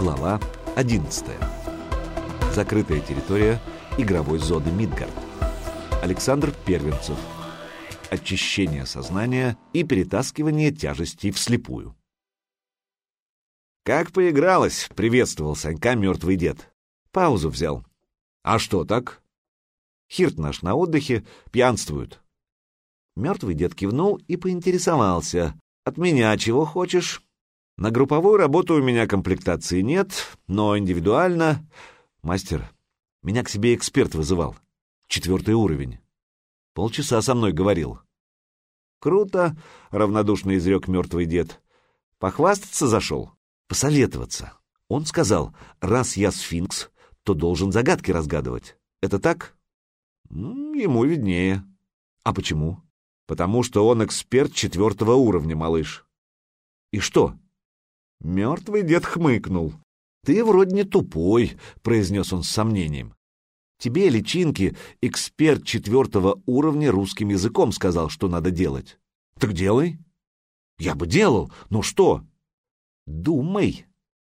Глава 11. Закрытая территория игровой зоны Мидгард. Александр Первенцев. Очищение сознания и перетаскивание тяжестей вслепую. «Как поигралось!» — приветствовал Санька мертвый дед. Паузу взял. «А что так?» «Хирт наш на отдыхе, пьянствует». Мертвый дед кивнул и поинтересовался. «От меня чего хочешь?» На групповую работу у меня комплектации нет, но индивидуально... Мастер, меня к себе эксперт вызывал. Четвертый уровень. Полчаса со мной говорил. Круто, — равнодушно изрек мертвый дед. Похвастаться зашел? Посоветоваться. Он сказал, раз я сфинкс, то должен загадки разгадывать. Это так? Ему виднее. А почему? Потому что он эксперт четвертого уровня, малыш. И что? Мертвый дед хмыкнул. «Ты вроде не тупой», — произнес он с сомнением. «Тебе, личинки, эксперт четвертого уровня русским языком сказал, что надо делать. Так делай». «Я бы делал, но что?» «Думай».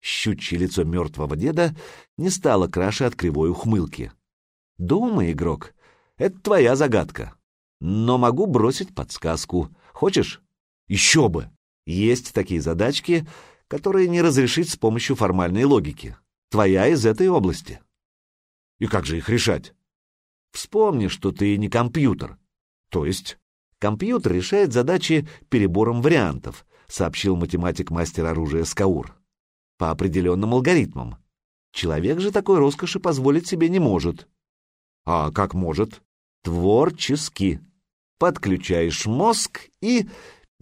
Щучье лицо мертвого деда не стало краше от кривой ухмылки. «Думай, игрок, это твоя загадка. Но могу бросить подсказку. Хочешь?» «Еще бы!» Есть такие задачки, которые не разрешить с помощью формальной логики. Твоя из этой области. И как же их решать? Вспомни, что ты не компьютер. То есть компьютер решает задачи перебором вариантов, сообщил математик-мастер оружия Скаур. По определенным алгоритмам. Человек же такой роскоши позволить себе не может. А как может? Творчески. Подключаешь мозг и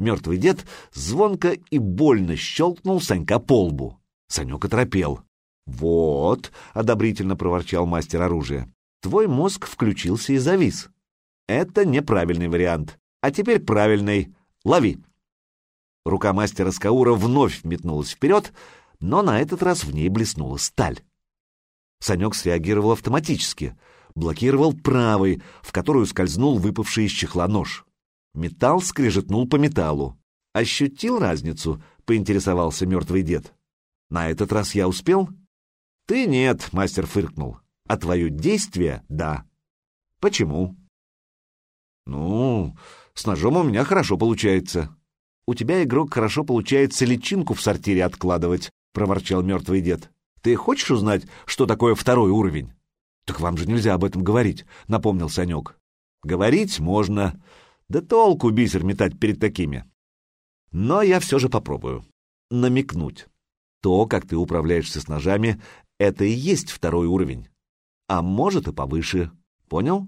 Мертвый дед звонко и больно щелкнул Санька по лбу. Санек оторопел. «Вот», — одобрительно проворчал мастер оружия, — «твой мозг включился и завис. Это неправильный вариант. А теперь правильный. Лови». Рука мастера Скаура вновь метнулась вперед, но на этот раз в ней блеснула сталь. Санек среагировал автоматически, блокировал правый, в которую скользнул выпавший из чехла нож. Металл скрежетнул по металлу. «Ощутил разницу?» — поинтересовался мертвый дед. «На этот раз я успел?» «Ты нет», — мастер фыркнул. «А твое действие — да». «Почему?» «Ну, с ножом у меня хорошо получается». «У тебя, игрок, хорошо получается личинку в сортире откладывать», — проворчал мертвый дед. «Ты хочешь узнать, что такое второй уровень?» «Так вам же нельзя об этом говорить», — напомнил Санек. «Говорить можно, да толку бисер метать перед такими. Но я все же попробую. Намекнуть. То, как ты управляешься с ножами, это и есть второй уровень. А может и повыше. Понял?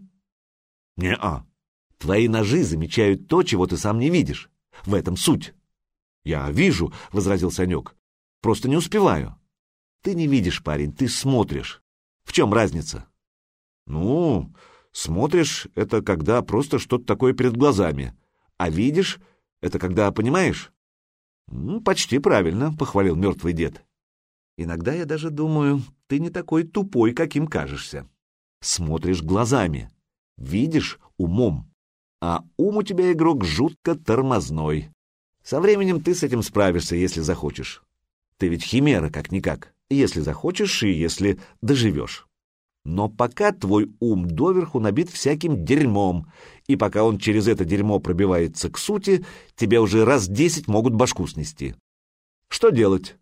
Не-а. Твои ножи замечают то, чего ты сам не видишь. В этом суть. Я вижу, — возразил Санек. Просто не успеваю. Ты не видишь, парень, ты смотришь. В чем разница? Ну, Смотришь — это когда просто что-то такое перед глазами, а видишь — это когда понимаешь. «Почти правильно», — похвалил мертвый дед. «Иногда я даже думаю, ты не такой тупой, каким кажешься. Смотришь глазами, видишь умом, а ум у тебя, игрок, жутко тормозной. Со временем ты с этим справишься, если захочешь. Ты ведь химера, как-никак, если захочешь и если доживешь. Но пока твой ум доверху набит всяким дерьмом, и пока он через это дерьмо пробивается к сути, тебе уже раз десять могут башку снести. Что делать?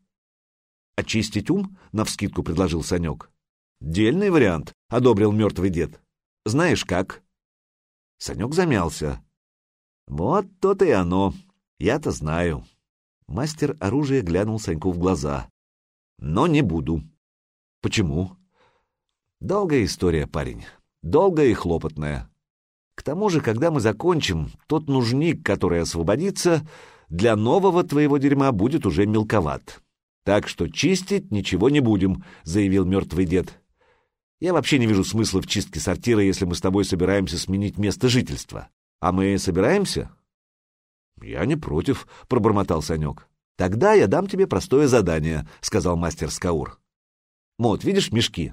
Очистить ум? — навскидку предложил Санек. Дельный вариант, — одобрил мертвый дед. Знаешь как? Санек замялся. Вот то-то и оно. Я-то знаю. Мастер оружия глянул Саньку в глаза. Но не буду. Почему? Долгая история, парень. Долгая и хлопотная. К тому же, когда мы закончим, тот нужник, который освободится, для нового твоего дерьма будет уже мелковат. Так что чистить ничего не будем, заявил мертвый дед. Я вообще не вижу смысла в чистке сортира, если мы с тобой собираемся сменить место жительства. А мы собираемся? Я не против, пробормотал Санек. Тогда я дам тебе простое задание, сказал мастер Скаур. Мот, видишь мешки?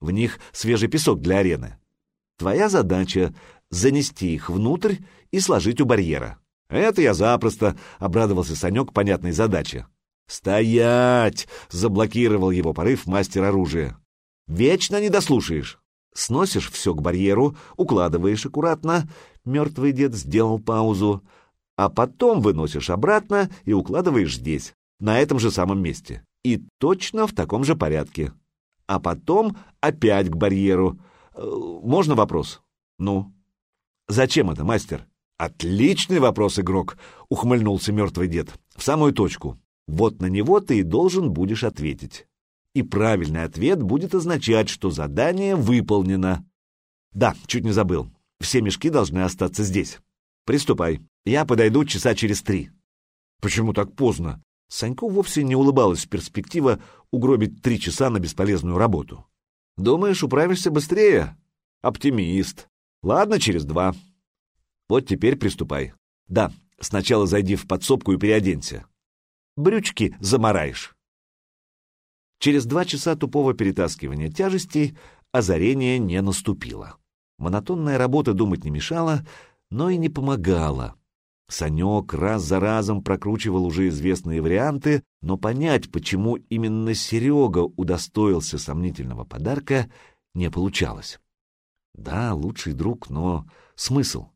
В них свежий песок для арены. Твоя задача — занести их внутрь и сложить у барьера. Это я запросто, — обрадовался Санек понятной задаче. «Стоять!» — заблокировал его порыв мастер оружия. «Вечно не дослушаешь. Сносишь все к барьеру, укладываешь аккуратно». Мертвый дед сделал паузу. «А потом выносишь обратно и укладываешь здесь, на этом же самом месте. И точно в таком же порядке. А потом опять к барьеру. Э, можно вопрос?» «Ну?» «Зачем это, мастер?» «Отличный вопрос, игрок!» — ухмыльнулся мертвый дед. «В самую точку. Вот на него ты и должен будешь ответить. И правильный ответ будет означать, что задание выполнено. Да, чуть не забыл. Все мешки должны остаться здесь. Приступай. Я подойду часа через три. Почему так поздно? Саньку вовсе не улыбалась перспектива угробить три часа на бесполезную работу. Думаешь, управишься быстрее? Оптимист. Ладно, через два. Вот теперь приступай. Да, сначала зайди в подсобку и переоденься брючки замараешь. Через два часа тупого перетаскивания тяжестей озарение не наступило. Монотонная работа думать не мешала, но и не помогала. Санек раз за разом прокручивал уже известные варианты, но понять, почему именно Серега удостоился сомнительного подарка, не получалось. Да, лучший друг, но смысл?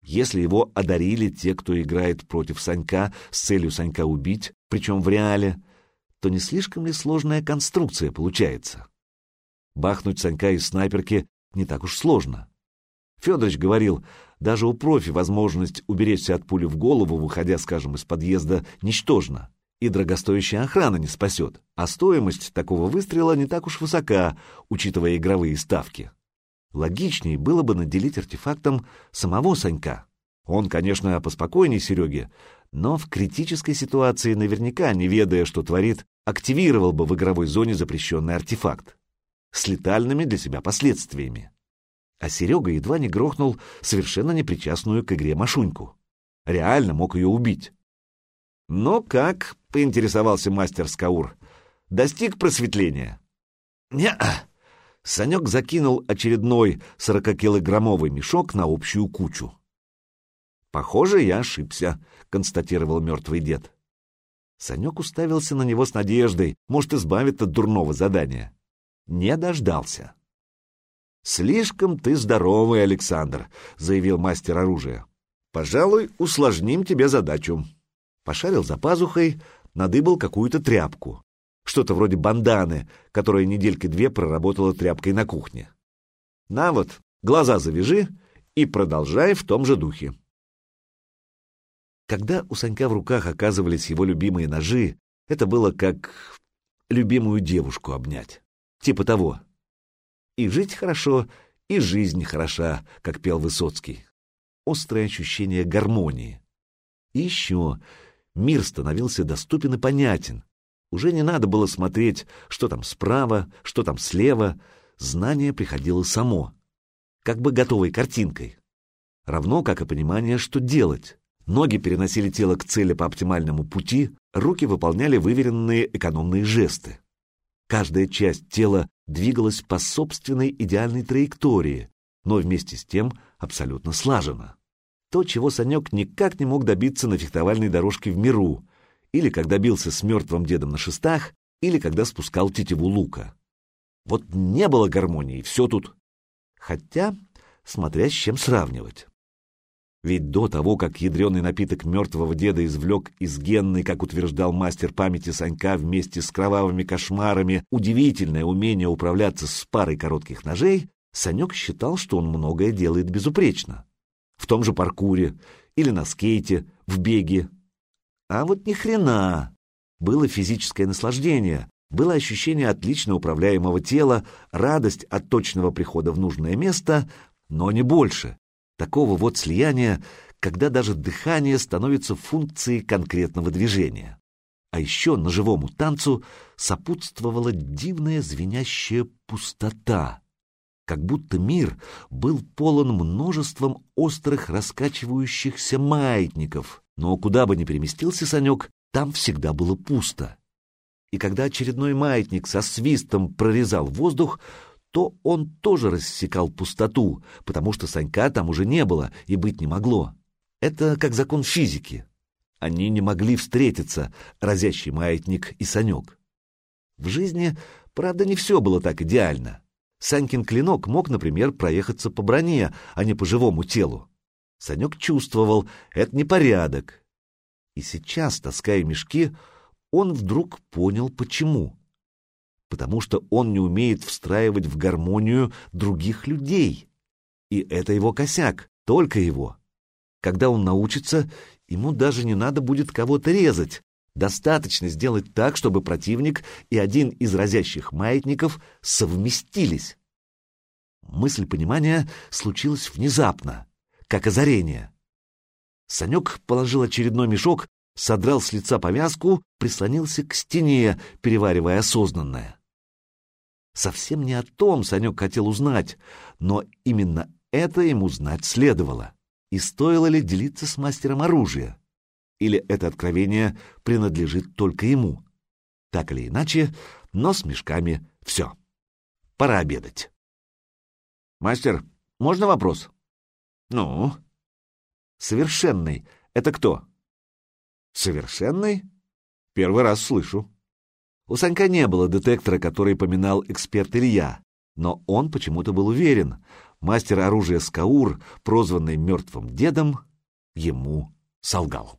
Если его одарили те, кто играет против Санька с целью Санька убить, причем в реале, то не слишком ли сложная конструкция получается? Бахнуть Санька из снайперки не так уж сложно. Федорович говорил, даже у профи возможность уберечься от пули в голову, выходя, скажем, из подъезда, ничтожна, и дорогостоящая охрана не спасет, а стоимость такого выстрела не так уж высока, учитывая игровые ставки. Логичнее было бы наделить артефактом самого Санька. Он, конечно, поспокойнее Сереги, но в критической ситуации наверняка, не ведая, что творит, активировал бы в игровой зоне запрещенный артефакт с летальными для себя последствиями. А Серега едва не грохнул совершенно непричастную к игре Машуньку. Реально мог ее убить. «Но как?» — поинтересовался мастер Скаур. «Достиг просветления?» «Не-а», Санек закинул очередной сорокакилограммовый мешок на общую кучу. «Похоже, я ошибся», — констатировал мертвый дед. Санек уставился на него с надеждой, может, избавит от дурного задания. Не дождался. «Слишком ты здоровый, Александр», — заявил мастер оружия. «Пожалуй, усложним тебе задачу». Пошарил за пазухой, надыбал какую-то тряпку что-то вроде банданы, которая недельки две проработала тряпкой на кухне. На вот, глаза завяжи и продолжай в том же духе. Когда у Санька в руках оказывались его любимые ножи, это было как любимую девушку обнять. Типа того. И жить хорошо, и жизнь хороша, как пел Высоцкий. Острое ощущение гармонии. И еще мир становился доступен и понятен, уже не надо было смотреть, что там справа, что там слева. Знание приходило само, как бы готовой картинкой. Равно как и понимание, что делать. Ноги переносили тело к цели по оптимальному пути, руки выполняли выверенные экономные жесты. Каждая часть тела двигалась по собственной идеальной траектории, но вместе с тем абсолютно слаженно. То, чего Санек никак не мог добиться на фехтовальной дорожке в миру, или когда бился с мертвым дедом на шестах, или когда спускал тетиву лука. Вот не было гармонии, все тут. Хотя, смотря с чем сравнивать. Ведь до того, как ядреный напиток мертвого деда извлек из генной, как утверждал мастер памяти Санька вместе с кровавыми кошмарами, удивительное умение управляться с парой коротких ножей, Санек считал, что он многое делает безупречно. В том же паркуре, или на скейте, в беге, а вот ни хрена. Было физическое наслаждение, было ощущение отлично управляемого тела, радость от точного прихода в нужное место, но не больше. Такого вот слияния, когда даже дыхание становится функцией конкретного движения. А еще ножевому танцу сопутствовала дивная звенящая пустота, как будто мир был полон множеством острых раскачивающихся маятников — но куда бы ни переместился Санек, там всегда было пусто. И когда очередной маятник со свистом прорезал воздух, то он тоже рассекал пустоту, потому что Санька там уже не было и быть не могло. Это как закон физики. Они не могли встретиться, разящий маятник и Санек. В жизни, правда, не все было так идеально. Санькин клинок мог, например, проехаться по броне, а не по живому телу. Санек чувствовал, это непорядок. И сейчас, таская мешки, он вдруг понял, почему. Потому что он не умеет встраивать в гармонию других людей. И это его косяк, только его. Когда он научится, ему даже не надо будет кого-то резать. Достаточно сделать так, чтобы противник и один из разящих маятников совместились. Мысль понимания случилась внезапно, как озарение. Санек положил очередной мешок, содрал с лица повязку, прислонился к стене, переваривая осознанное. Совсем не о том Санек хотел узнать, но именно это ему знать следовало. И стоило ли делиться с мастером оружия? Или это откровение принадлежит только ему? Так или иначе, но с мешками все. Пора обедать. «Мастер, можно вопрос?» «Ну?» «Совершенный — это кто?» «Совершенный?» «Первый раз слышу». У Санька не было детектора, который поминал эксперт Илья, но он почему-то был уверен, мастер оружия Скаур, прозванный мертвым дедом, ему солгал.